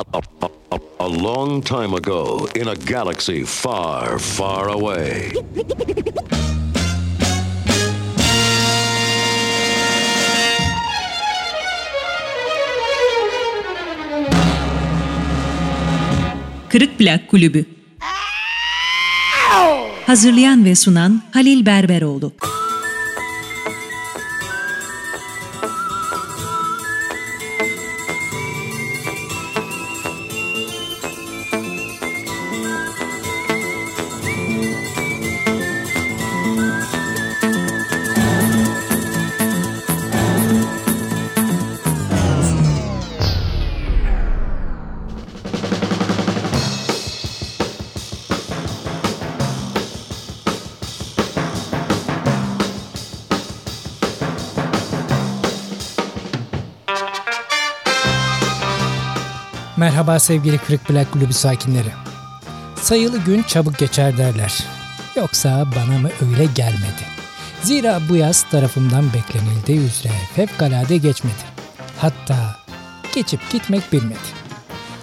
A long time ago, in a galaxy far, far away. Kırık Plak Kulübü Hazırlayan ve sunan Halil Berberoğlu sevgili Kırık Plak Kulübü sakinleri. Sayılı gün çabuk geçer derler. Yoksa bana mı öyle gelmedi? Zira bu yaz tarafımdan beklenildiği üzere fevkalade geçmedi. Hatta geçip gitmek bilmedi.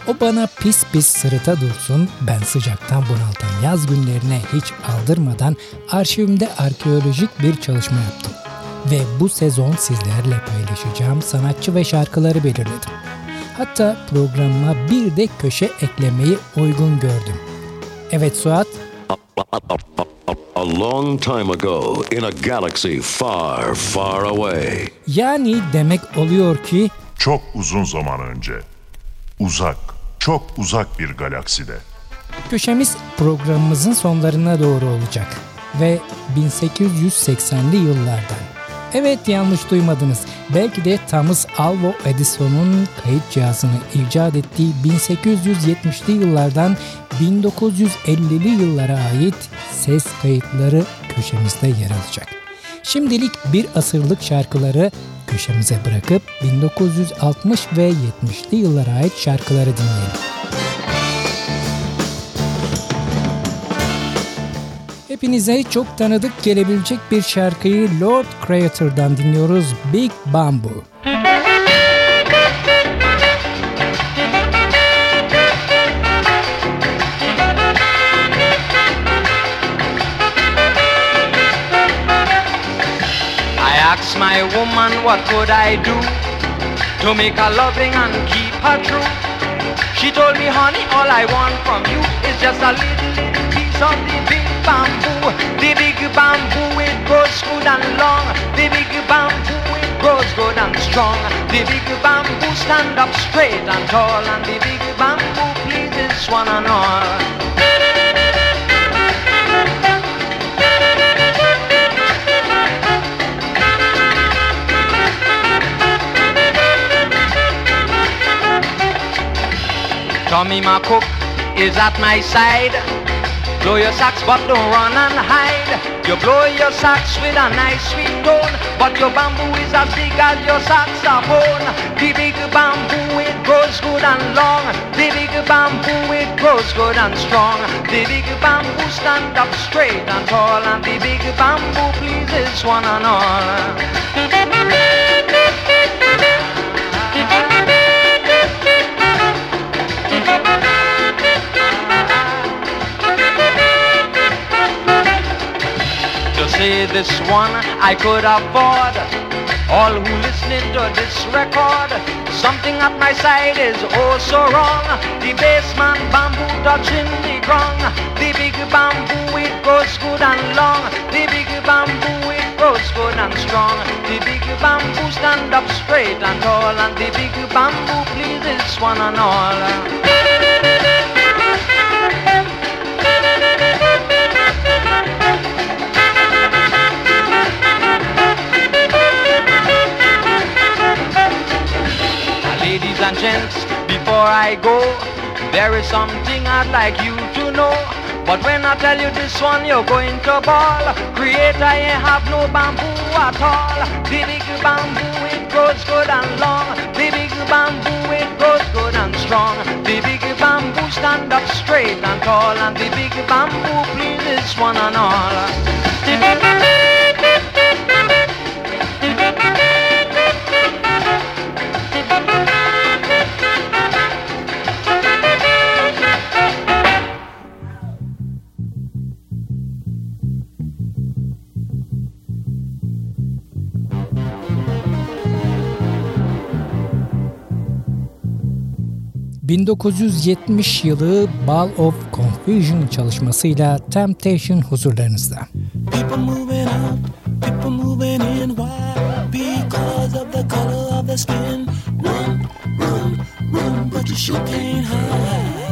O bana pis pis sırıta dursun, ben sıcaktan bunaltan yaz günlerine hiç aldırmadan arşivimde arkeolojik bir çalışma yaptım. Ve bu sezon sizlerle paylaşacağım sanatçı ve şarkıları belirledim. Hatta programıma bir de köşe eklemeyi uygun gördüm. Evet Suat, A long time ago, in a galaxy far, far away. yani demek oluyor ki Çok uzun zaman önce. Uzak, çok uzak bir galakside. köşemiz programımızın sonlarına doğru olacak. Ve 1880'li yıllardan. Evet yanlış duymadınız. Belki de Thomas Alva Edison'un kayıt cihazını icat ettiği 1870'li yıllardan 1950'li yıllara ait ses kayıtları köşemizde yer alacak. Şimdilik bir asırlık şarkıları köşemize bırakıp 1960 ve 70'li yıllara ait şarkıları dinleyelim. Hepinize çok tanıdık gelebilecek bir şarkıyı Lord Creator'dan dinliyoruz Big Bamboo. I asked my woman what could I do to make her loving and keep her true. She told me, honey, all I want from you is just a little, little piece of the big bamboo. The big bamboo, it grows good and long. The big bamboo, it grows good and strong. The big bamboo stand up straight and tall, and the big bamboo pleases one and all. Tommy, my cook, is at my side. Blow your socks, but don't run and hide. You blow your socks with a nice sweet tone, but your bamboo is as big as your saxophone. The big bamboo, it grows good and long. The big bamboo, it grows good and strong. The big bamboo stand up straight and tall, and the big bamboo pleases one and all. Say this one I could afford. All who listening to this record, something at my side is oh so wrong. The bassman bamboo touching the ground. The big bamboo it grows good and long. The big bamboo it grows good and strong. The big bamboo stand up straight and tall, and the big bamboo pleases one and all. And gents, before I go, there is something I'd like you to know. But when I tell you this one, you're going to ball. Creator ain't have no bamboo at all. The big bamboo, it grows good and long. The big bamboo, it grows good and strong. The big bamboo stand up straight and tall. And the big bamboo pleases one and all. 1970 yılı Ball of Confusion çalışmasıyla Temptation huzurlarınızda. People moving out, people moving in. Why? Because of the color of the skin. Run, run, run, but you sure can't hide.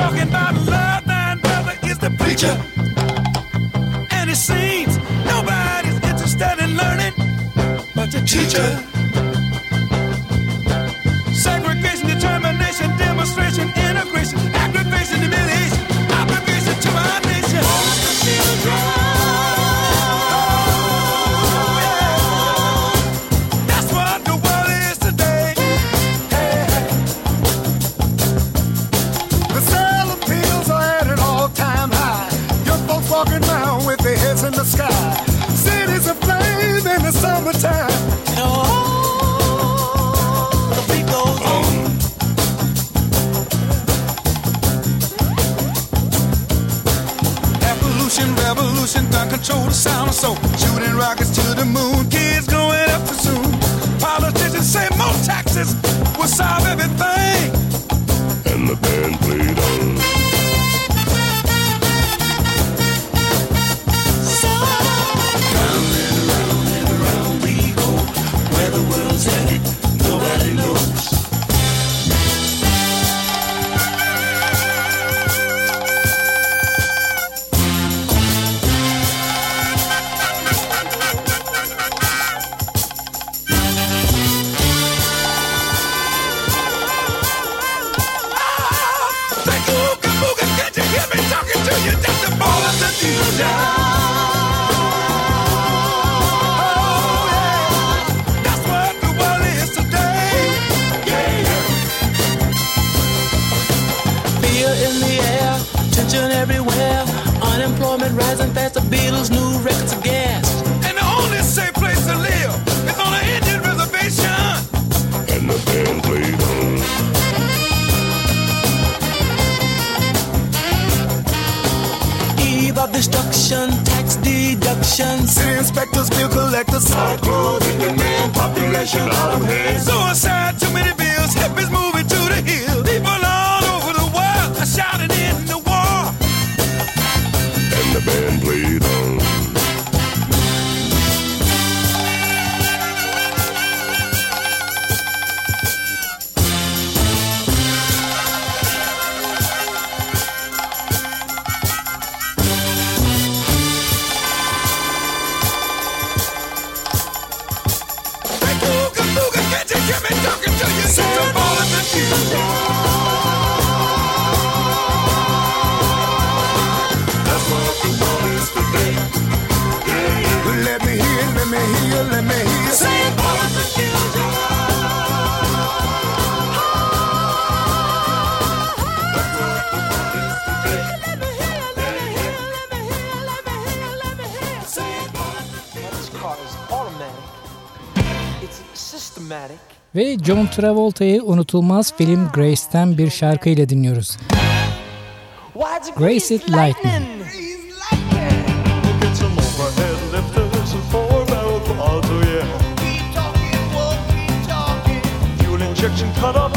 talking about love, nine brother is the preacher. And it seems nobody's interested in learning but the teacher. Segregation, determination, demonstration, integration. control the sound of soul. Shooting rockets to the moon, kids growing up too soon. Politicians say more taxes will solve everything. And the band plays. inspectors, bill collectors, start closing the man population out. Suicide, too many bills, hippies moving to the hills. John Travolta'yı unutulmaz film Grace'ten bir şarkı ile dinliyoruz. Grace It Lightning. Cut off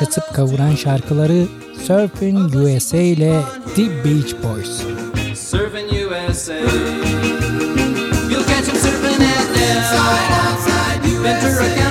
kasıp kavuran şarkıları Surfing USA ile The Beach Boys. Surfing USA You'll catch him surfing at Ventura County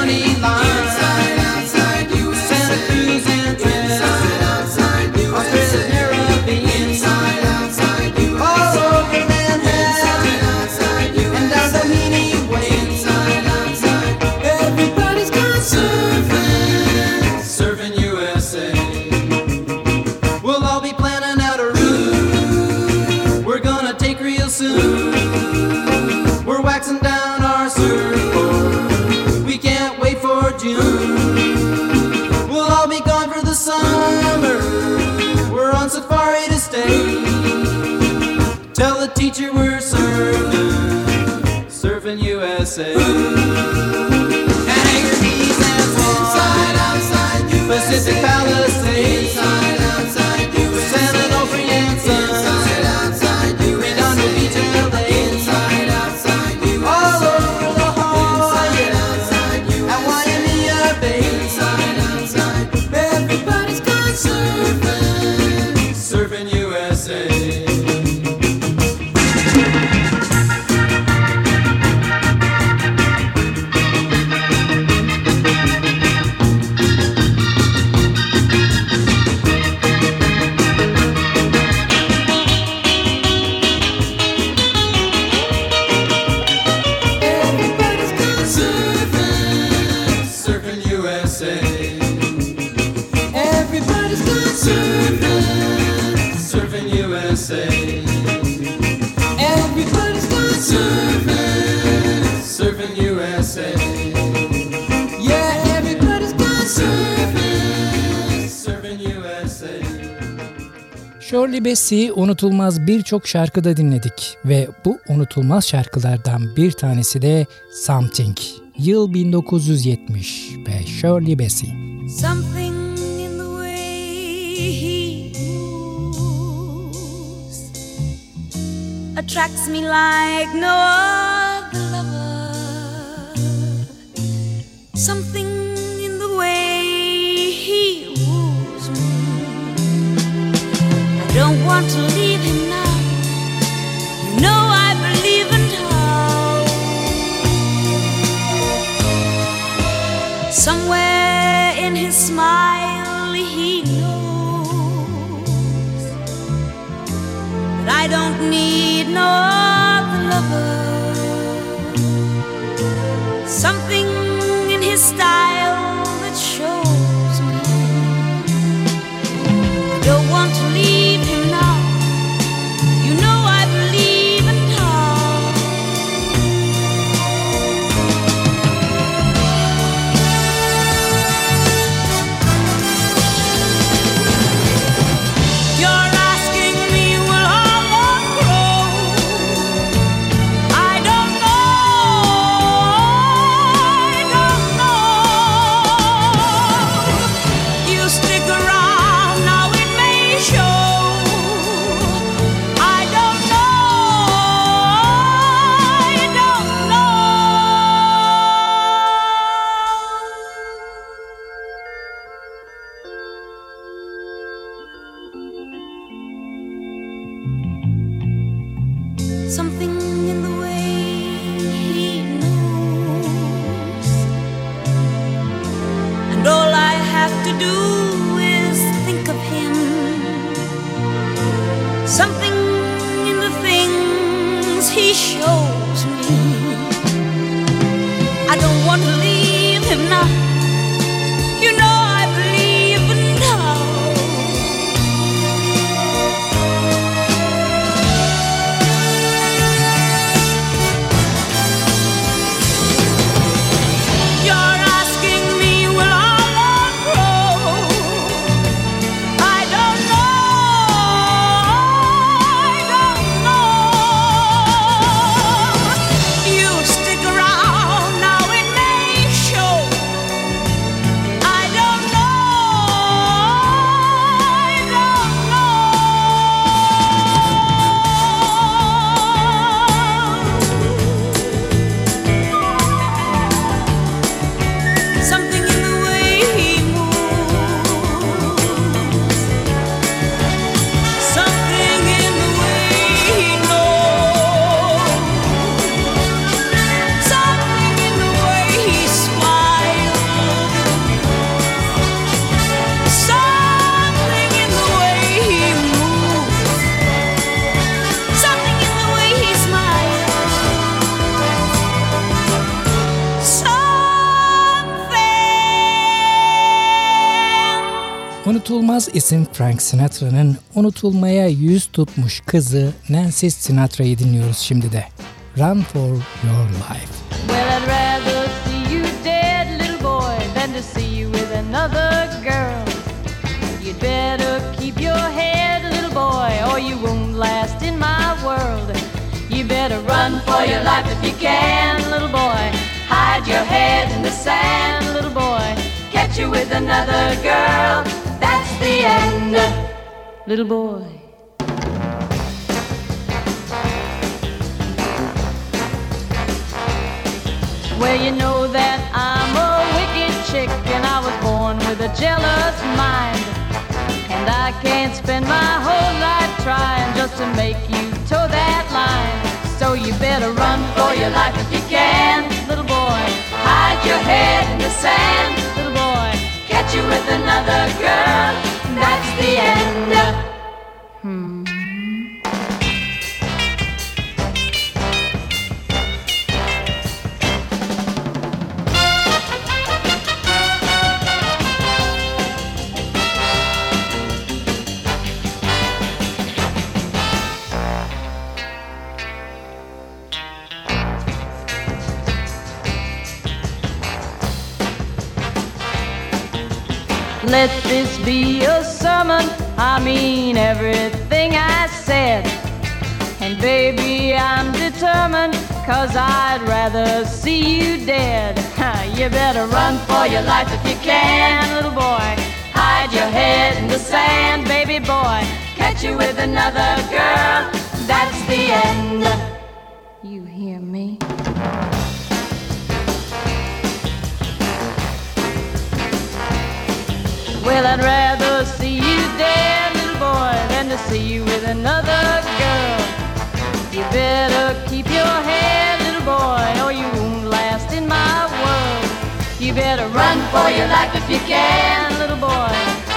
Ooh. Messi'yi unutulmaz birçok şarkıda dinledik ve bu unutulmaz şarkılardan bir tanesi de Something. Yıl 1970 ve Shirley Bassey. Something in the way he moves attracts me like no other lover. Something don't want to leave him now. You know I believe in how. Somewhere in his smile, he knows that I don't need no other lover. İsim Frank Sinatra'nın unutulmaya yüz tutmuş kızı Nancy Sinatra'yı dinliyoruz şimdi de. Run for your life. Well, I'd rather see you dead, little boy, than to see you with another girl. You'd better keep your head, little boy, or you won't last in my world. You better run for your life if you can, little boy. Hide your head in the sand, little boy. Catch you with another girl, end, little boy. Well, you know that I'm a wicked chick and I was born with a jealous mind. And I can't spend my whole life trying just to make you toe that line. So you better run for your life if you can, little boy. Hide your head in the sand, little boy. Catch you with another girl, that's the end. Sermon. I mean everything I said. And baby, I'm determined, cause I'd rather see you dead. you better run for your life if you can, little boy. Hide your head in the sand, baby boy. Catch you with another girl, that's the end. You hear me? Well, I'd rather see you with another girl. You better keep your head, little boy, or you won't last in my world. You better run for your life if you can, little boy.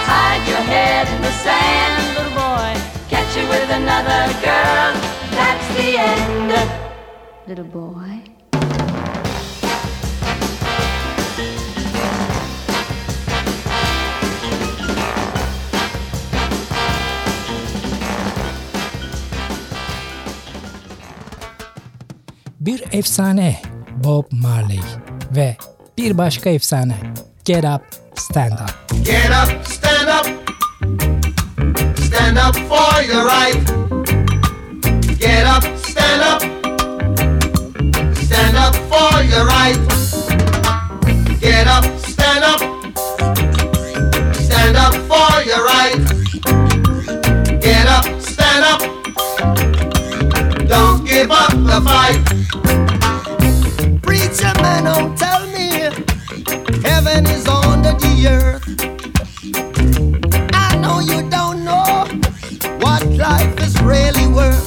Hide your head in the sand, little boy. Catch you with another girl. That's the end, little boy. Bir efsane Bob Marley ve bir başka efsane Get Up Stand Up. Get up, stand up. Stand up for your right. Get up, stand up. Stand up for your right. Get up, stand up. Stand up for your right. Get up, stand up. Give up the fight. Preacher man, don't tell me heaven is under the earth. I know you don't know what life is really worth.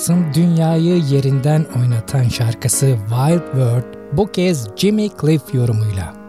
Johnson dünyayı yerinden oynatan şarkısı Wild World bu kez Jimmy Cliff yorumuyla.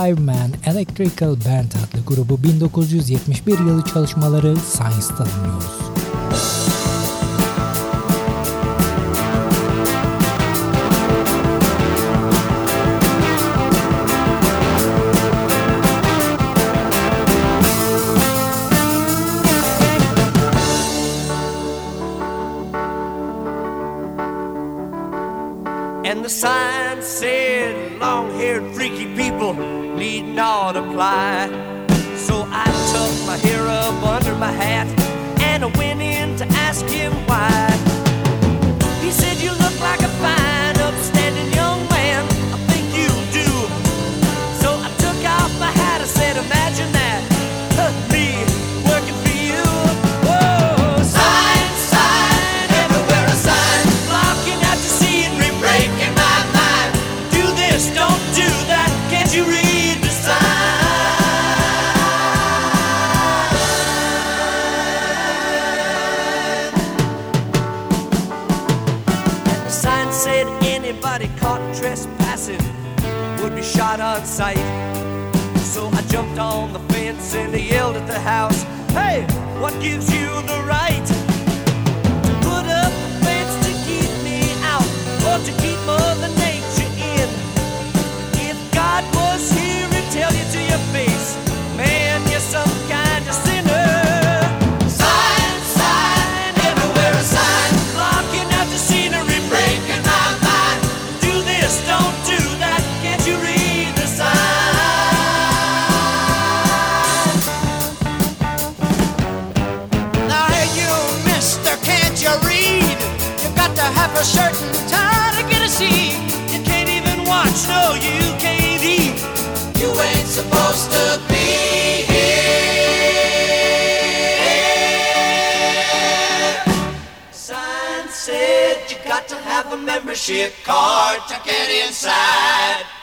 Five Man Electrical Band adlı grubu 1971 yılı çalışmaları Science tanımlıyoruz. Membership card to get inside.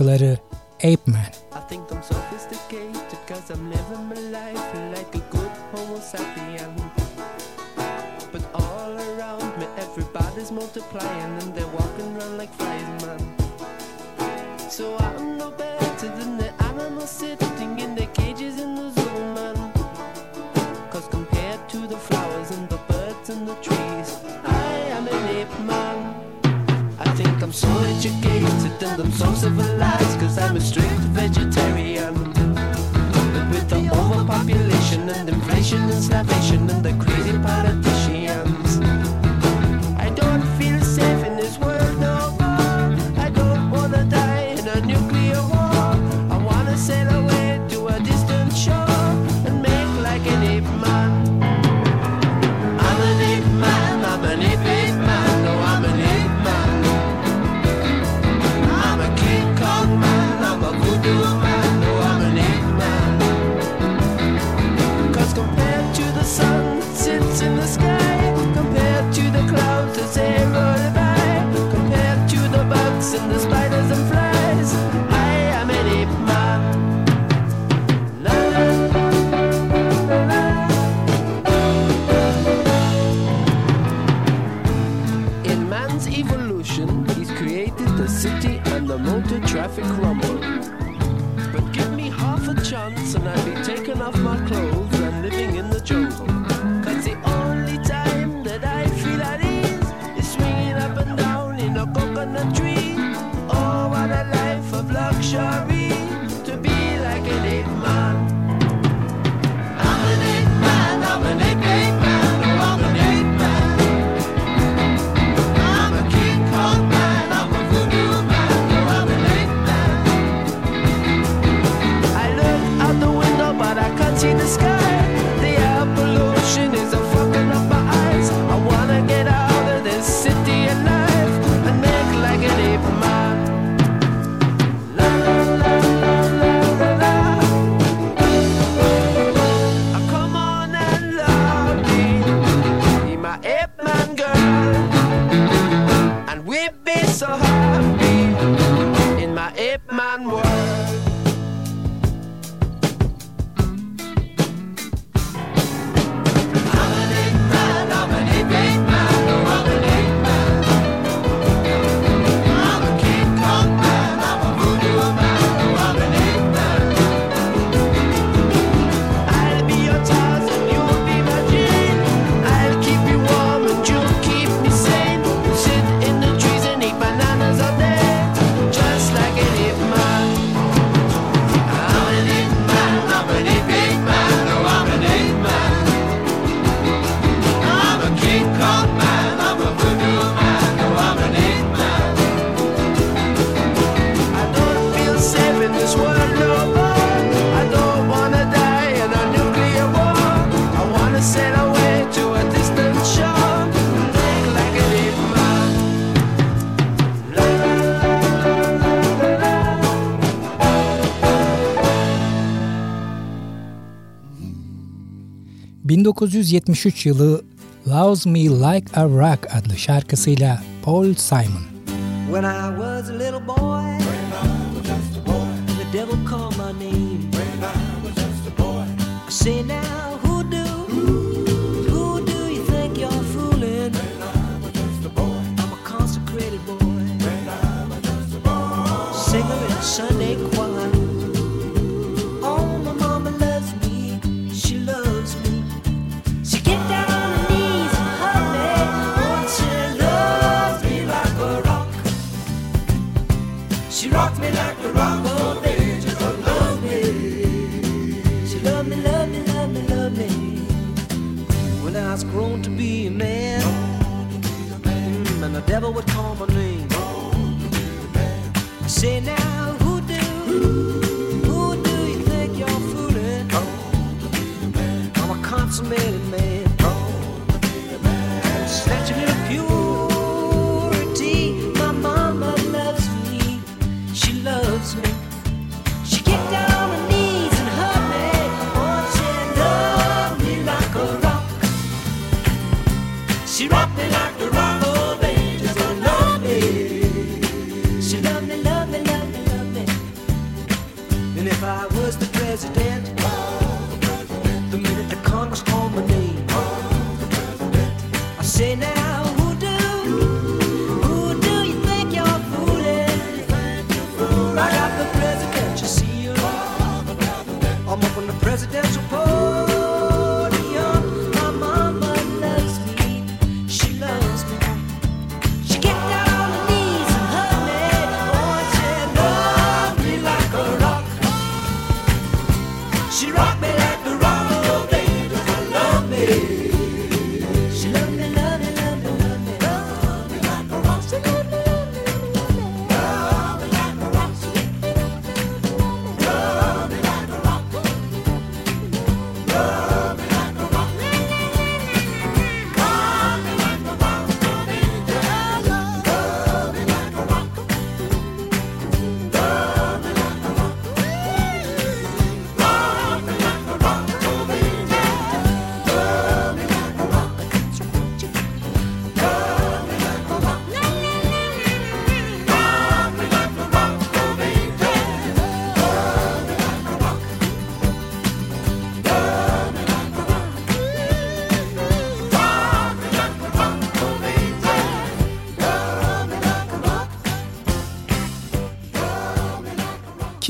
Şarkıları Ape Man. 1973 yılı Loves Me Like a Rock adlı şarkısıyla Paul Simon. When I was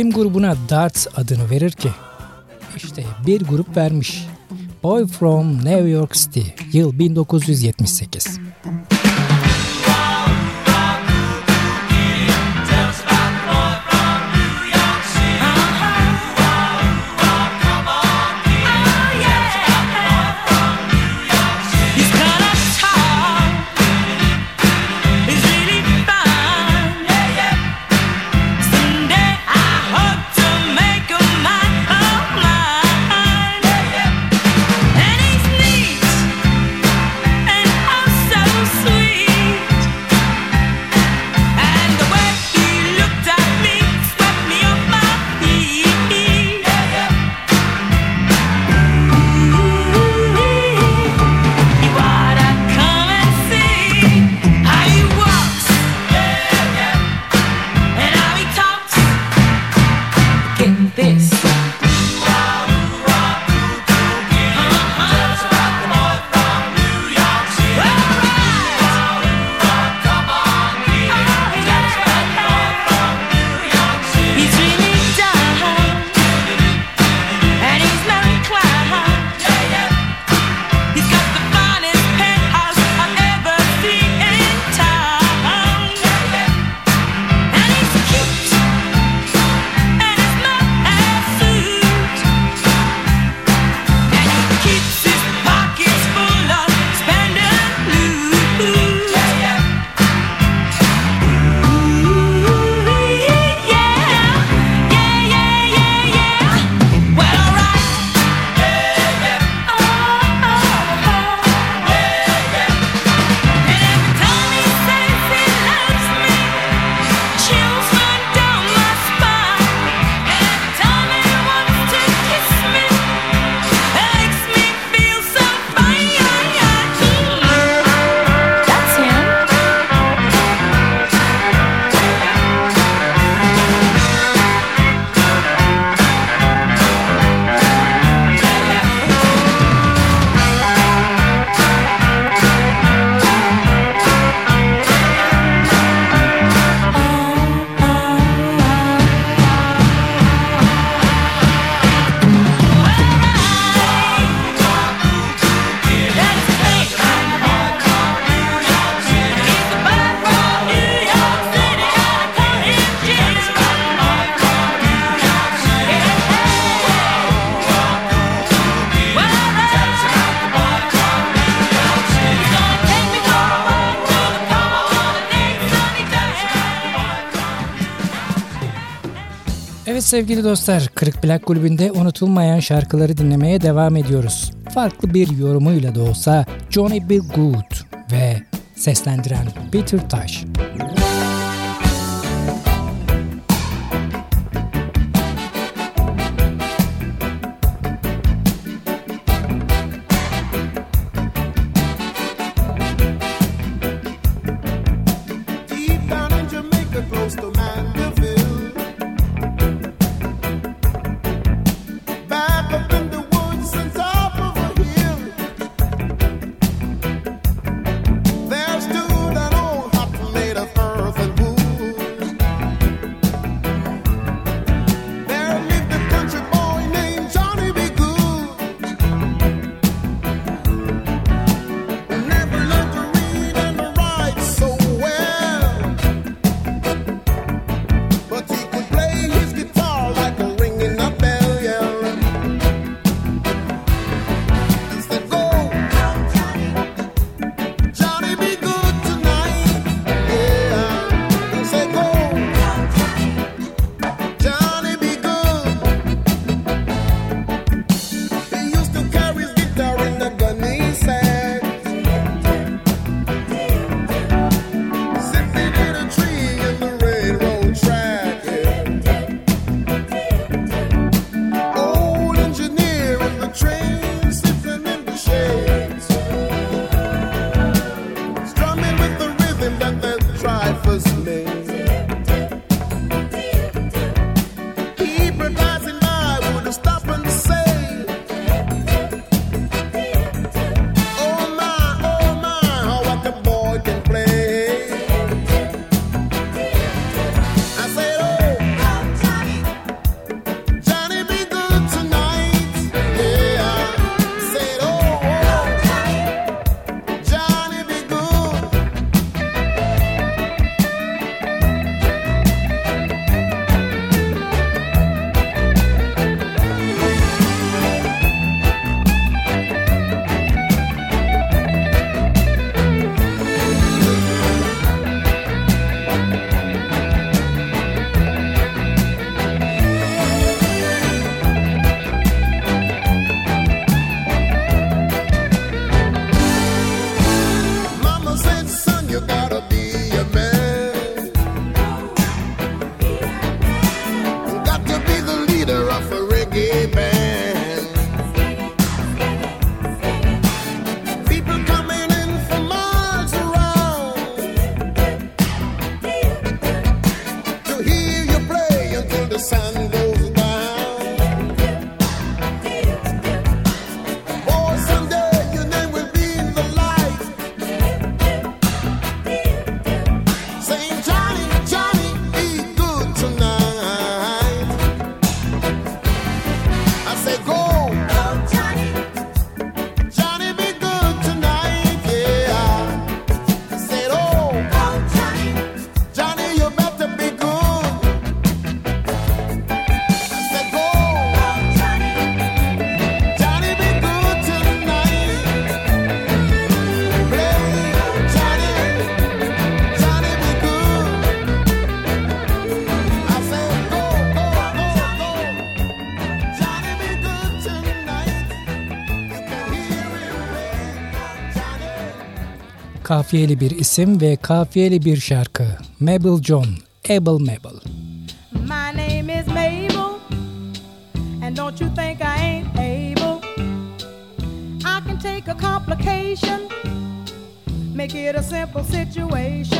Kim grubuna Darts adını verir ki? İşte bir grup vermiş. Boy from New York City, yıl 1978. sevgili dostlar, Kırık Plak Kulübü'nde unutulmayan şarkıları dinlemeye devam ediyoruz. Farklı bir yorumuyla da olsa Johnny B. Good ve seslendiren Peter Tash. Müzik kafiyeli bir isim ve kafiyeli bir şarkı. Mabel John, Abel Mabel. My name is Mabel and don't you think I ain't able I can take a complication make it a simple situation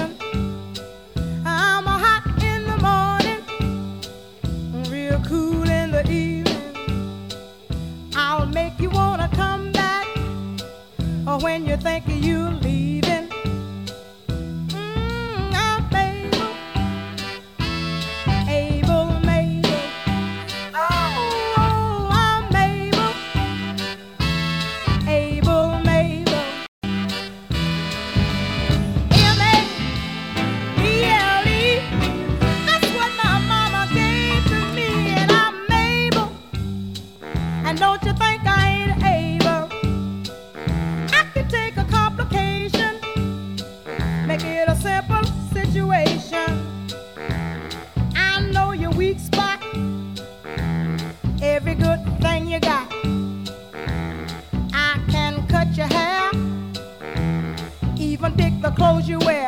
and pick the clothes you wear.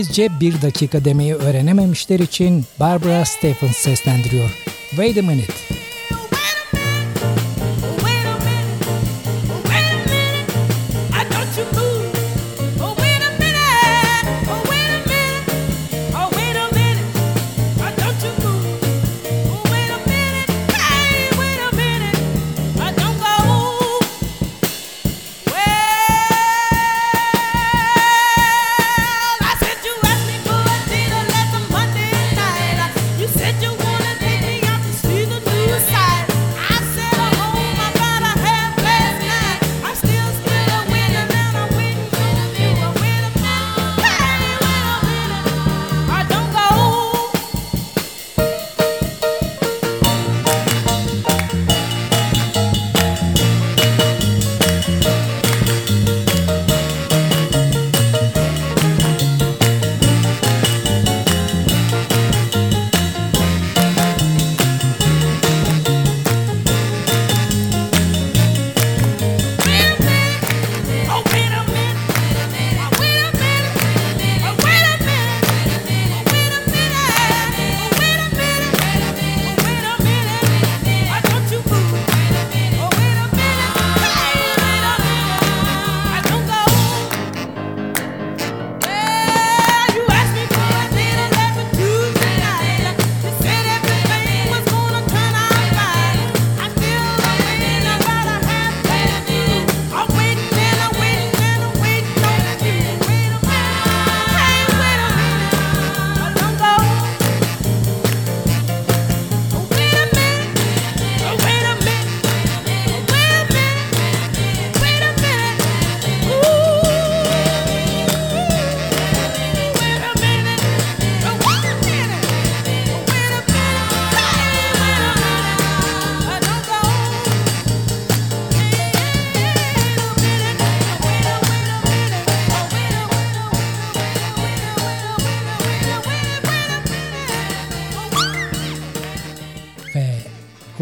İngilizce bir dakika demeyi öğrenememişler için Barbara Stephens seslendiriyor. Wait a minute.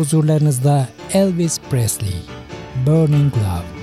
huzurlarınızda Elvis Presley, Burning Love.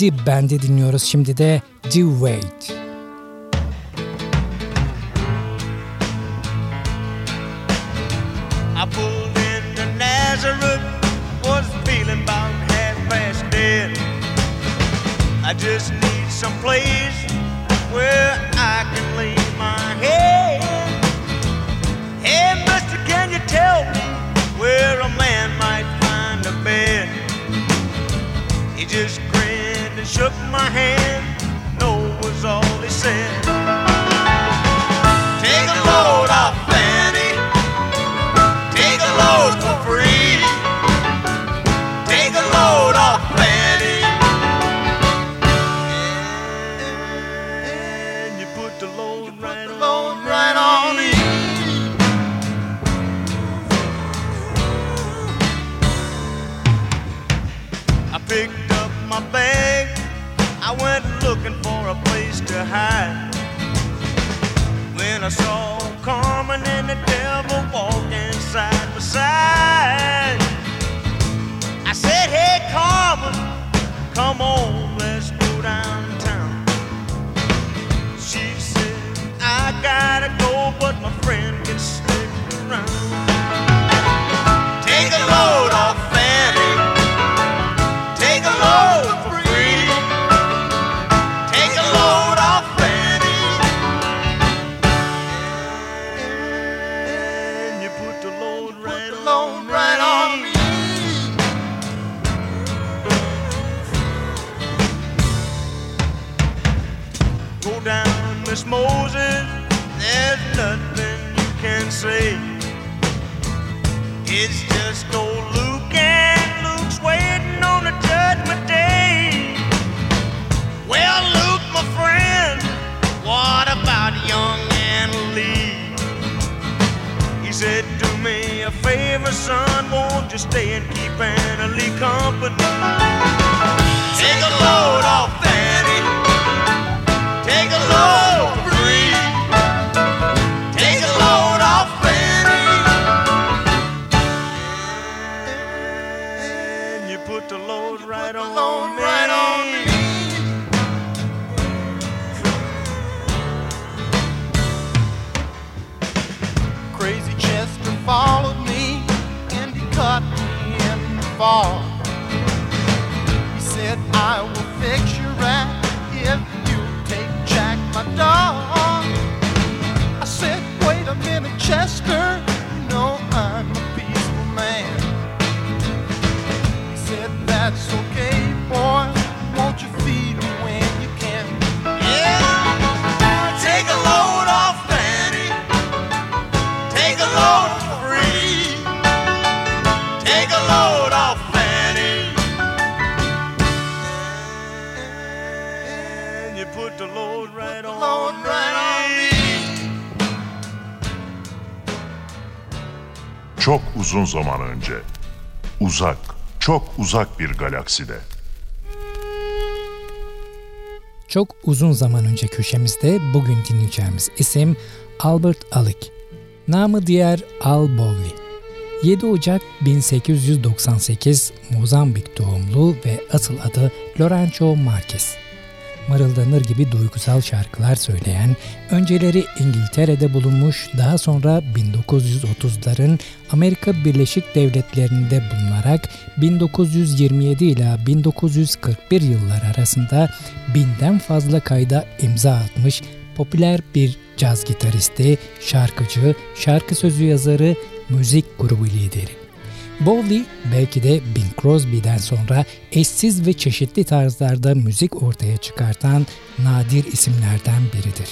Deep Band'i dinliyoruz. Şimdi de The Wait. Uzun zaman önce. Uzak, çok uzak bir galakside. Çok uzun zaman önce köşemizde bugün dinleyeceğimiz isim Albert Alick. Namı diğer Al Bowley. 7 Ocak 1898 Mozambik doğumlu ve asıl adı Lorenzo Marquez. Mırıldanır gibi duygusal şarkılar söyleyen, önceleri İngiltere'de bulunmuş, daha sonra 1930'ların Amerika Birleşik Devletleri'nde bulunarak 1927 ila 1941 yıllar arasında binden fazla kayda imza atmış popüler bir caz gitaristi, şarkıcı, şarkı sözü yazarı, müzik grubu lideri. Bowley belki de Bing Crosby'den sonra eşsiz ve çeşitli tarzlarda müzik ortaya çıkartan nadir isimlerden biridir.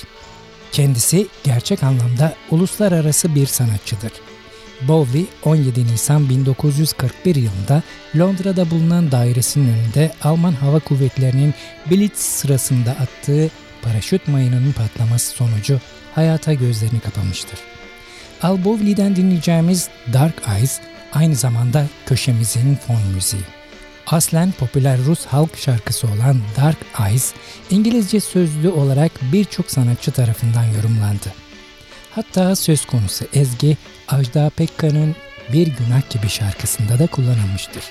Kendisi gerçek anlamda uluslararası bir sanatçıdır. Bowley 17 Nisan 1941 yılında Londra'da bulunan dairesinin önünde Alman Hava Kuvvetleri'nin Blitz sırasında attığı paraşüt mayınının patlaması sonucu hayata gözlerini kapamıştır. Al Bowley'den dinleyeceğimiz Dark Eyes aynı zamanda köşemizin fon müziği. Aslen popüler Rus halk şarkısı olan Dark Eyes, İngilizce sözlü olarak birçok sanatçı tarafından yorumlandı. Hatta söz konusu ezgi Ajda Pekkan'ın Bir Günah Gibi şarkısında da kullanılmıştır.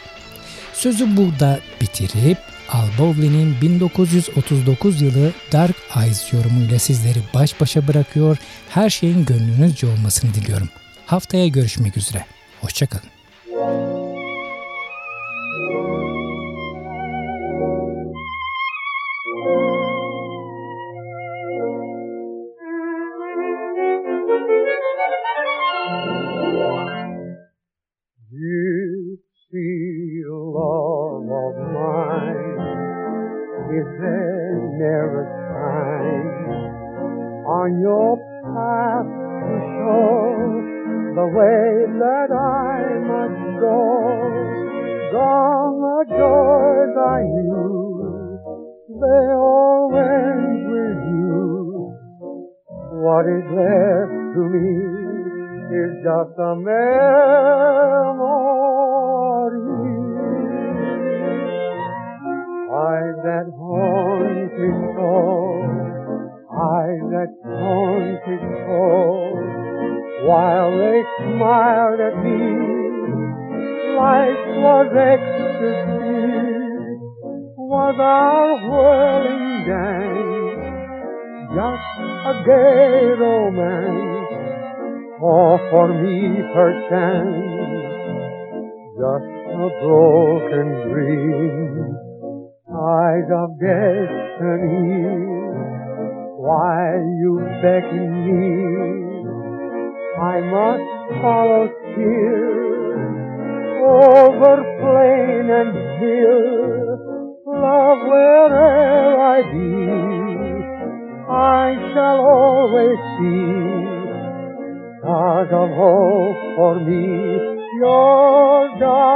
Sözü burada bitirip Al Bowley'nin 1939 yılı Dark Eyes yorumuyla sizleri baş başa bırakıyor. Her şeyin gönlünüzce olmasını diliyorum. Haftaya görüşmek üzere. Hoşçakalın. Your dark